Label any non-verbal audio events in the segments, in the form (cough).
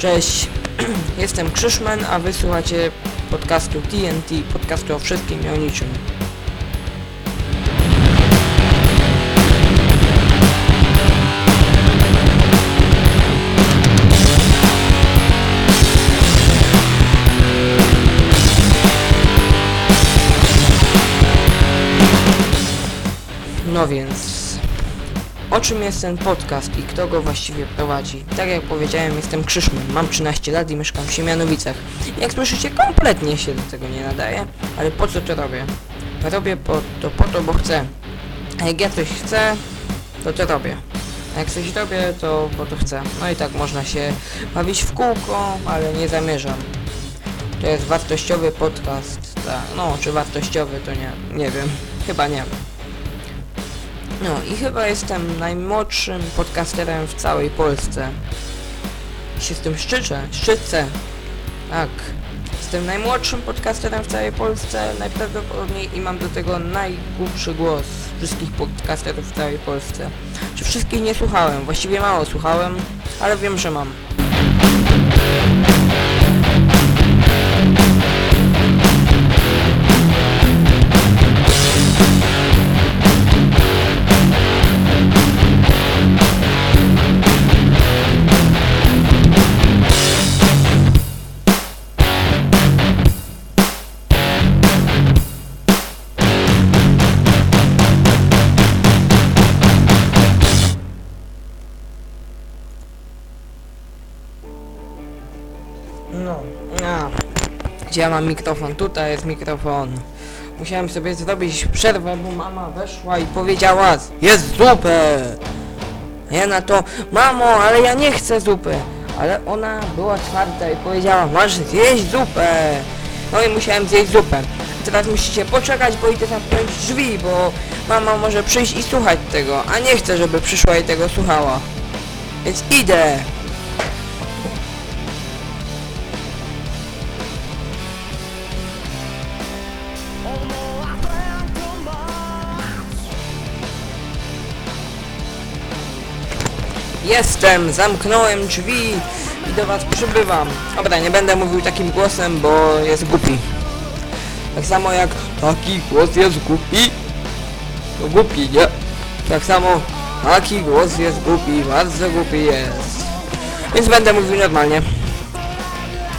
Cześć, (clears throat) jestem Krzyszman, a wysłuchacie podcastu TNT, podcastu o wszystkim i o niczym. No więc, o czym jest ten podcast i kto go właściwie prowadzi? Tak jak powiedziałem, jestem Krzyszman, mam 13 lat i mieszkam w Siemianowicach. Jak słyszycie, kompletnie się do tego nie nadaje, ale po co to robię? Robię po, to po to, bo chcę. A jak ja coś chcę, to to robię. A jak coś robię, to bo to chcę. No i tak można się bawić w kółko, ale nie zamierzam. To jest wartościowy podcast, tak. No, czy wartościowy, to nie, nie wiem. Chyba nie. No i chyba jestem najmłodszym podcasterem w całej Polsce. I się z tym szczyczę, szczycę. Tak. Jestem najmłodszym podcasterem w całej Polsce, najprawdopodobniej i mam do tego najgłupszy głos wszystkich podcasterów w całej Polsce. Czy wszystkich nie słuchałem? Właściwie mało słuchałem, ale wiem, że mam. Gdzie ja mam mikrofon? Tutaj jest mikrofon. Musiałem sobie zrobić przerwę, bo mama weszła i powiedziała Jest zupę! Ja na to, mamo, ale ja nie chcę zupy. Ale ona była twarda i powiedziała, masz zjeść zupę. No i musiałem zjeść zupę. Teraz musicie poczekać, bo idę zamknąć drzwi, bo mama może przyjść i słuchać tego, a nie chcę, żeby przyszła i tego słuchała. Więc idę. Jestem, zamknąłem drzwi i do was przybywam. Dobra, nie będę mówił takim głosem, bo jest głupi. Tak samo jak taki głos jest głupi, to głupi, nie? Tak samo taki głos jest głupi, bardzo głupi jest. Więc będę mówił normalnie.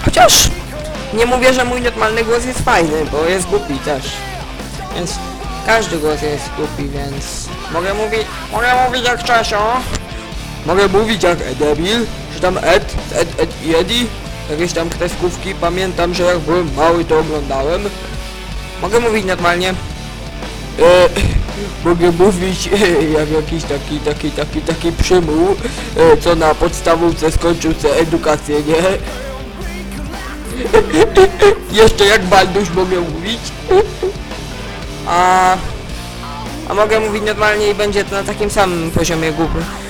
Chociaż nie mówię, że mój normalny głos jest fajny, bo jest głupi też. Więc każdy głos jest głupi, więc mogę mówić, mogę mówić jak Czesio. Mogę mówić jak Edebil, czy tam Ed, Ed, Ed i Edi, jakieś tam kreskówki, pamiętam, że jak byłem mały to oglądałem. Mogę mówić normalnie. E, (clears throat) mogę mówić e, (clears throat) jak jakiś taki, taki, taki, taki przymuł, e, co na podstawówce skończył sobie edukację, nie? (laughs) Jeszcze jak Balduś mogę mówić. (laughs) A, a mogę mówić normalnie i będzie to na takim samym poziomie głupi e,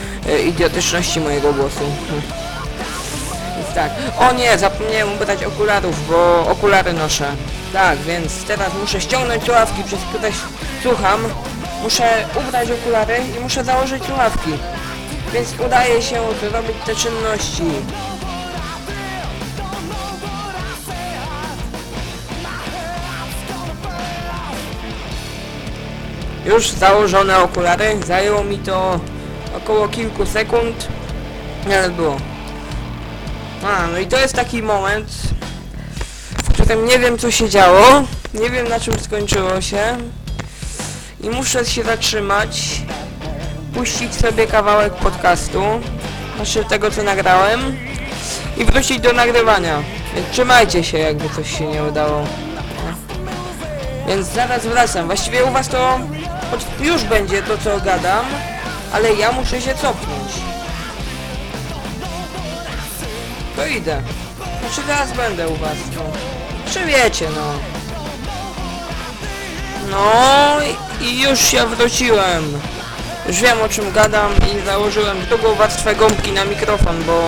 idiotyczności mojego głosu. Hm. Więc tak. O nie, zapomniałem ubrać okularów, bo okulary noszę. Tak, więc teraz muszę ściągnąć słuchawki, przez które słucham. Muszę ubrać okulary i muszę założyć słuchawki. Więc udaje się zrobić te czynności. Już założone okulary, zajęło mi to około kilku sekund, ale było. A, no i to jest taki moment, w którym nie wiem co się działo, nie wiem na czym skończyło się i muszę się zatrzymać, puścić sobie kawałek podcastu, znaczy tego co nagrałem i wrócić do nagrywania. Więc trzymajcie się jakby coś się nie udało. Więc zaraz wracam. Właściwie u was to już będzie to co gadam, ale ja muszę się cofnąć. To idę. Znaczy teraz będę u was, no. Czy wiecie, no. No i- już się wróciłem. Już wiem o czym gadam i założyłem drugą warstwę gąbki na mikrofon, bo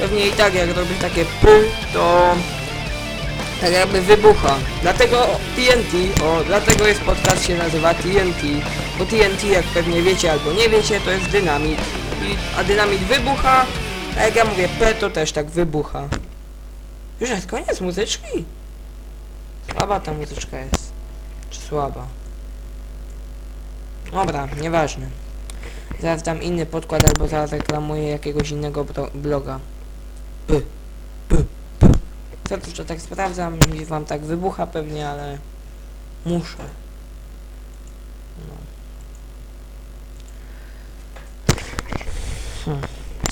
pewnie i tak jak robię takie py, to tak jakby wybucha. Dlatego TNT, o, dlatego jest podcast się nazywa TNT, bo TNT jak pewnie wiecie albo nie wiecie, to jest dynamit. I, a dynamit wybucha A jak ja mówię P, to też tak wybucha. Już jest koniec muzyczki? Słaba ta muzyczka jest. Czy słaba? Dobra, nieważne. Zaraz dam inny podkład albo zaraz reklamuję jakiegoś innego bloga. P, p, p. Co to, tak sprawdzam wam tak wybucha pewnie, ale muszę. No.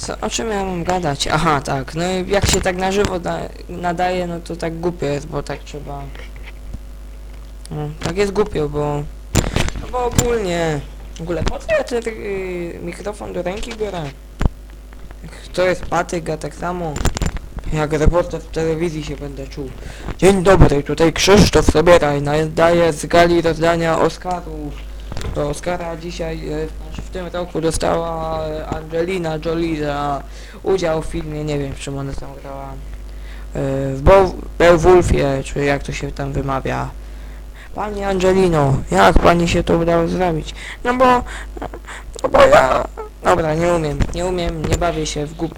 Co, o czym ja mam gadać? Aha, tak, no i jak się tak na żywo da, nadaje, no to tak głupio jest, bo tak trzeba... No, tak jest głupio, bo... No bo ogólnie... W ogóle po co ja ten yy, mikrofon do ręki biorę? To jest patyk, a tak samo... Jak reporter w telewizji się będę czuł. Dzień dobry, tutaj Krzysztof Sobieraj, nadaje z gali rozdania Oscarów. Do Oscara dzisiaj, e, w tym roku dostała e, Angelina Jolie za udział w filmie, nie wiem czym ona tam grała. e, W Beowulfie, czy jak to się tam wymawia. Pani Angelino, jak pani się to udało zrobić? No bo, no bo ja, dobra, nie umiem, nie umiem, nie bawię się w, głup,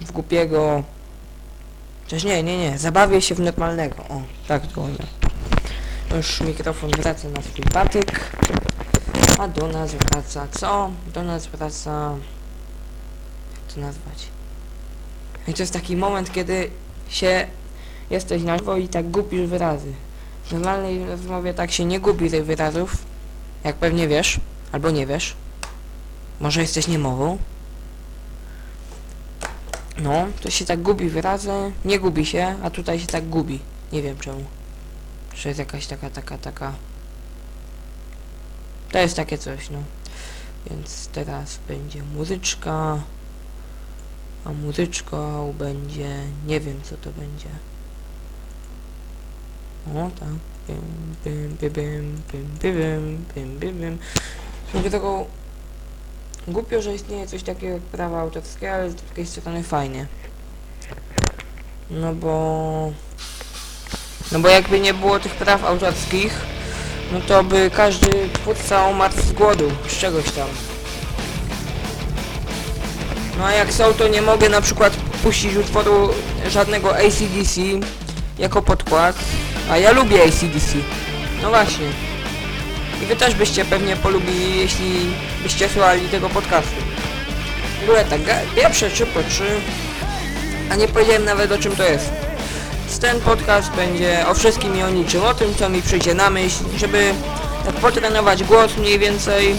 w głupiego, Chociaż nie, nie, nie, zabawię się w normalnego, o, tak to umiem. Już mikrofon wraca na swój a do nas wraca co? Do nas wraca, jak to nazwać? I to jest taki moment, kiedy się jesteś na żywo i tak gubisz wyrazy. W normalnej rozmowie tak się nie gubi tych wyrazów, jak pewnie wiesz, albo nie wiesz. Może jesteś niemową? No, to się tak gubi wyrazy, nie gubi się, a tutaj się tak gubi. Nie wiem czemu. Czy jest jakaś taka, taka, taka... To jest takie coś, no. Więc teraz będzie muzyczka. A muzyczką będzie... Nie wiem co to będzie. O, tak. Bym, bym, bym, bym, bym, bym, bym, bym, bym. Swoją drogą, głupio, że istnieje coś takiego jak prawa autorskie, ale z drugiej strony fajnie. No bo... No bo jakby nie było tych praw autorskich, no to by każdy twórca umarł z głodu, z czegoś tam. No a jak są, to nie mogę na przykład puścić utworu żadnego ACDC jako podkład, a ja lubię ACDC. No właśnie. I wy też byście pewnie polubili, jeśli byście słuchali tego podcastu. Ogóle tak, pierwsze trzy po trzy, a nie powiedziałem nawet o czym to jest. Ten podcast będzie o wszystkim i o niczym, o tym co mi przyjdzie na myśl, żeby tak potrenować głos mniej więcej,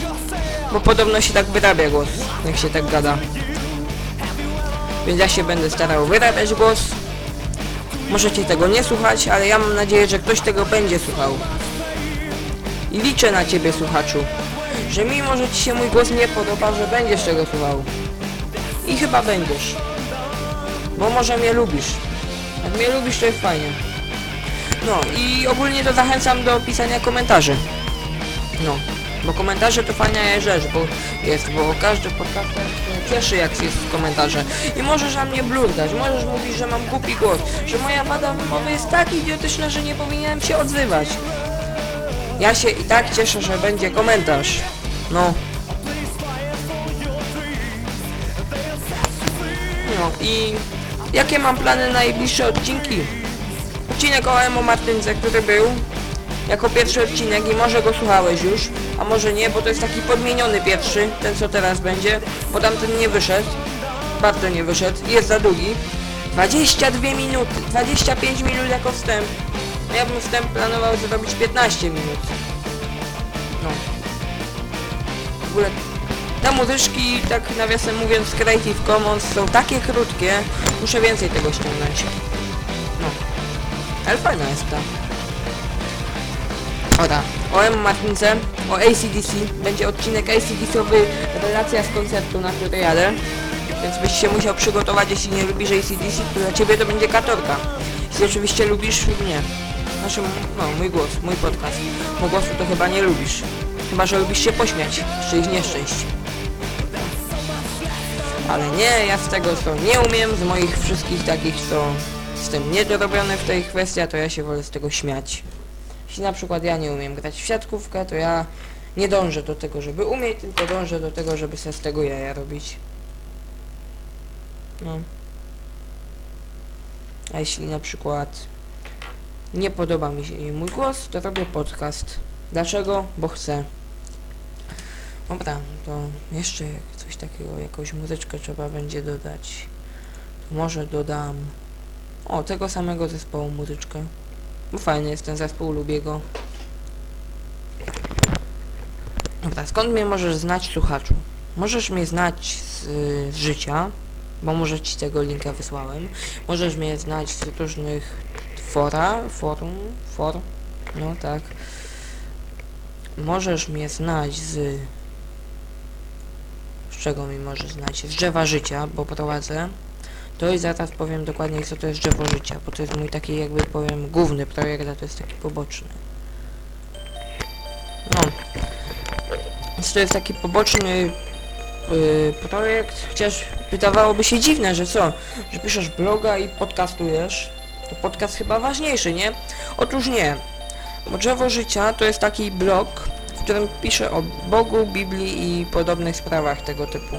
bo podobno się tak wyrabia głos, jak się tak gada. Więc ja się będę starał wyrabiać głos. Możecie tego nie słuchać, ale ja mam nadzieję, że ktoś tego będzie słuchał. I liczę na ciebie, słuchaczu, że mimo, że ci się mój głos nie podoba, że będziesz tego słuchał. I chyba będziesz. Bo może mnie lubisz. Jak mnie lubisz, to jest fajnie. No i ogólnie to zachęcam do pisania komentarzy. No, bo komentarze to fajna rzecz, bo jest, bo każdy podcaster się cieszy jak jest komentarze. I możesz na mnie blurdać, możesz mówić, że mam głupi głos, że moja wada wymowy jest tak idiotyczna, że nie powinienem się odzywać. Ja się i tak cieszę, że będzie komentarz. No. No i jakie mam plany na najbliższe odcinki? Odcinek o Emo Martynce, który był jako pierwszy odcinek i może go słuchałeś już, a może nie, bo to jest taki podmieniony pierwszy, ten co teraz będzie, bo tamten nie wyszedł, bardzo nie wyszedł, jest za długi. 22 minuty, 25 minut jako wstęp. Ja bym wstęp planował zrobić 15 minut. No. W ogóle te muzyczki, tak nawiasem mówiąc, Creative Commons są takie krótkie, muszę więcej tego ściągnąć. No. Ale fajna jest ta. Ora, o M Martince, o ACDC, będzie odcinek ACDC-owy, relacja z koncertu, na który jadę. Więc byś się musiał przygotować, jeśli nie lubisz ACDC, to dla ciebie to będzie katorka. Jeśli oczywiście lubisz lub nie. Znaczy, no, mój głos, mój podcast. Mój głosu to chyba nie lubisz. Chyba, że lubisz się pośmiać z czyichś nieszczęść. Ale nie, ja z tego co nie umiem, z moich wszystkich takich, co jestem niedorobiony w tej kwestii, to ja się wolę z tego śmiać. Jeśli na przykład ja nie umiem grać w siatkówkę, to ja nie dążę do tego, żeby umieć, tylko dążę do tego, żeby sobie z tego jaja robić. No. A jeśli na przykład nie podoba mi się mój głos, to robię podcast. Dlaczego? Bo chcę. Dobra, to jeszcze coś takiego, jakąś muzyczkę trzeba będzie dodać. To może dodam... O, tego samego zespołu muzyczkę. Bo fajny jest ten zespół, lubię go. Dobra, skąd mnie możesz znać, słuchaczu? Możesz mnie znać z, z życia, bo może ci tego linka wysłałem. Możesz mnie znać z różnych fora, forum, for, no tak. Możesz mnie znać z... Czego mi możesz znać? Z drzewa życia, bo prowadzę. To i zaraz powiem dokładnie co to jest drzewo życia, bo to jest mój taki jakby powiem główny projekt, a to jest taki poboczny. No. Więc to jest taki poboczny y, projekt, chociaż wydawałoby się dziwne, że co, że piszesz bloga i podcastujesz, to podcast chyba ważniejszy, nie? Otóż nie, bo Drzewo Życia to jest taki blog, którym piszę o Bogu, Biblii i podobnych sprawach tego typu.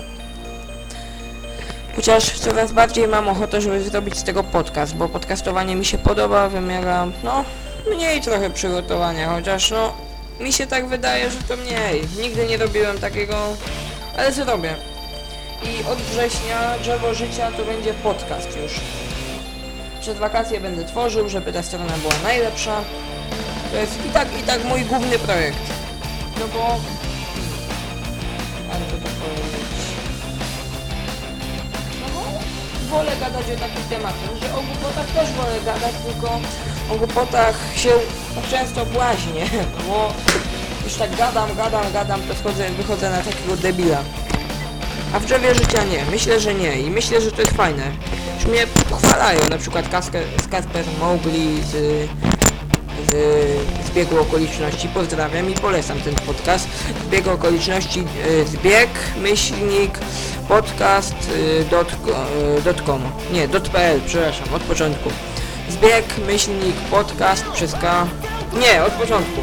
Chociaż coraz bardziej mam ochotę, żeby zrobić z tego podcast, bo podcastowanie mi się podoba, wymaga, no, mniej trochę przygotowania, chociaż no, mi się tak wydaje, że to mniej. Nigdy nie robiłem takiego, ale zrobię. I od września Drzewo Życia to będzie podcast już. Przed wakacje będę tworzył, żeby ta strona była najlepsza. To jest i tak, i tak mój główny projekt. No bo... Ale to tak powiedzieć... No bo wolę gadać o takich tematach, że o głupotach też wolę gadać, tylko o głupotach się często błaźnię, (laughs) bo już tak gadam, gadam, gadam, to wchodzę, wychodzę na takiego debila. A w drzewie życia nie, myślę, że nie i myślę, że to jest fajne. Już mnie pochwalają, na przykład Kasper, Kasper Mowgli z zbiegu okoliczności, pozdrawiam i polecam ten podcast. Zbieg okoliczności, zbieg, myślnik, podcast y, dot, y, dot com, nie, pl, przepraszam, od początku. Zbieg, myślnik, podcast przez K, nie, od początku.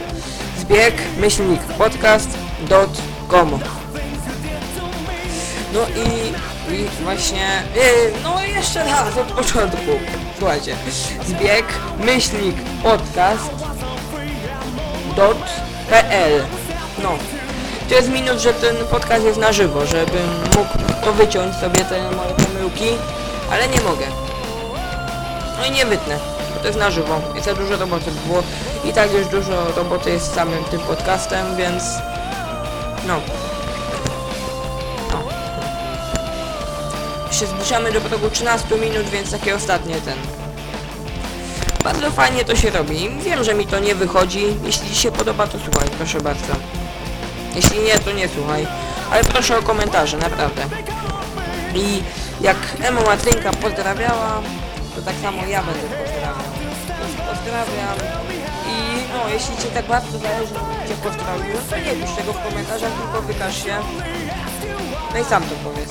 Zbieg, myślnik, podcast dot com. No i, i właśnie, yy, no jeszcze raz od początku. Słuchajcie, zbieg, myślnik, podcast. No, to jest minus, że ten podcast jest na żywo, żebym mógł to wyciąć sobie te moje pomyłki, ale nie mogę. No i nie wytnę, bo to jest na żywo. Jest za dużo roboty było. I tak już dużo roboty jest z samym tym podcastem, więc. No. Się zbliżamy do progu 13 minut, więc takie ostatnie ten. Bardzo fajnie to się robi. Wiem, że mi to nie wychodzi. Jeśli Ci się podoba, to słuchaj, proszę bardzo. Jeśli nie, to nie słuchaj. Ale proszę o komentarze, naprawdę. I jak Emo Matrinka pozdrawiała, to tak samo ja będę pozdrawiał. Pozdrawiam. I no, jeśli Cię tak bardzo zależy, Cię pozdrowił, to nie pisz tego w komentarzach, tylko wykaż się. No i sam to powiedz.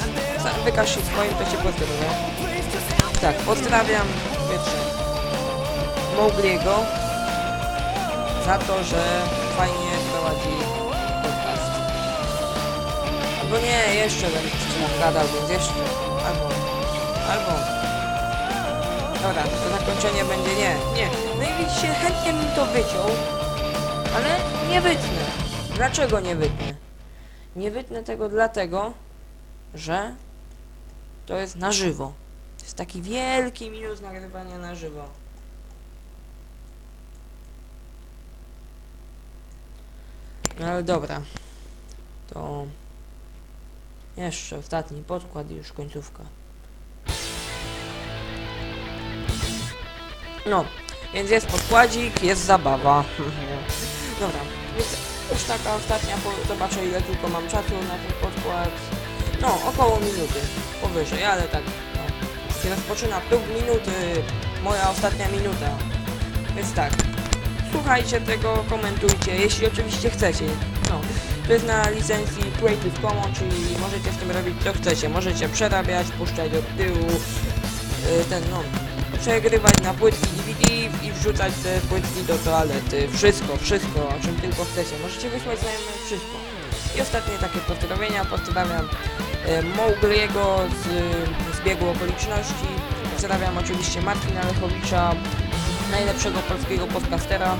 Wykaż się swoim, to Cię pozdrowię. Tak, pozdrawiam pierwsze Mowgliego za to, że fajnie prowadzi podcast. Albo nie, jeszcze będę coś gadał, więc jeszcze. Albo. Albo. Dobra, to zakończenie będzie nie, nie. No i widzicie, chętnie bym to wyciął, ale nie wytnę. Dlaczego nie wytnę? Nie wytnę tego dlatego, że to jest na żywo. To jest taki wielki minus nagrywania na żywo. No ale dobra. To jeszcze ostatni podkład i już końcówka. No, więc jest podkładzik, jest zabawa. (laughs) Dobra, więc już taka ostatnia, po- zobaczę ile tylko mam czasu na ten podkład. No, około minuty, powyżej, ale tak, no. Się rozpoczyna próg minuty, moja ostatnia minuta. Więc tak, słuchajcie tego, komentujcie, jeśli oczywiście chcecie. No, to jest na licencji Creative Commons, czyli możecie z tym robić co chcecie. Możecie przerabiać, puszczać do tyłu, y, ten no, przegrywać na płytki I wrzucać te płytki do toalety. Wszystko, wszystko, o czym tylko chcecie. Możecie wysłać znajomym wszystko. I ostatnie takie pozdrowienia. Pozdrawiam e, Mowgliego z, z biegu okoliczności. Pozdrawiam oczywiście Martina Lechowicza, najlepszego polskiego podcastera.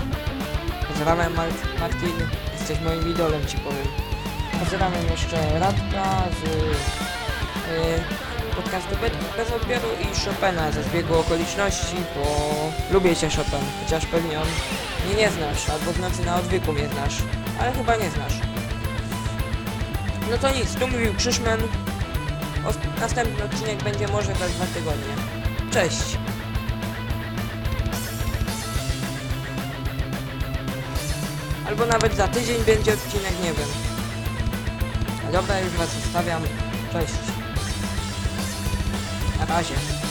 Pozdrawiam Mar- Martin, jesteś moim idolem ci powiem. Pozdrawiam jeszcze Radka z y, podcastu bez, odbioru i Chopina ze zbiegu okoliczności, bo lubię cię Chopin, chociaż pewnie on mnie nie znasz, albo w nocy na odwyku mnie znasz, ale chyba nie znasz. No to nic, tu mówił Krzyszman. Następny odcinek będzie może za dwa tygodnie. Cześć! Albo nawet za tydzień będzie odcinek, nie wiem. Dobra, już was zostawiam. Cześć. Na razie.